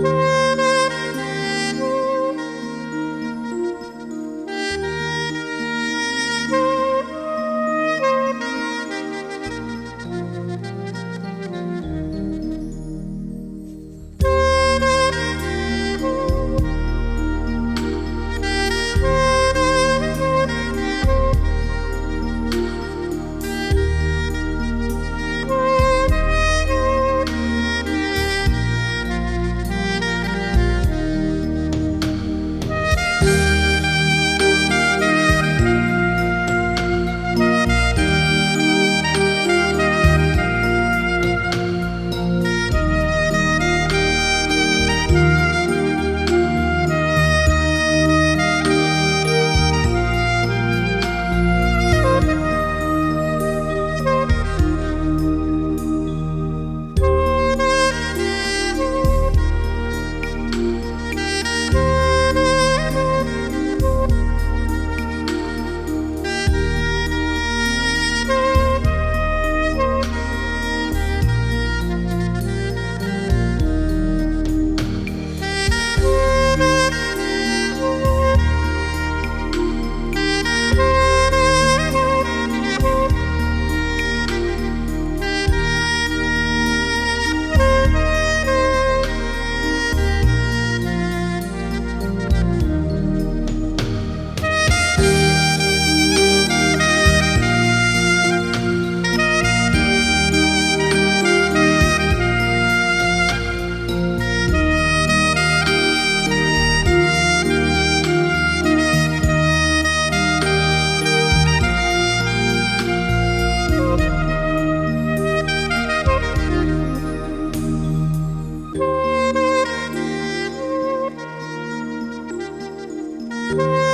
Bye. Música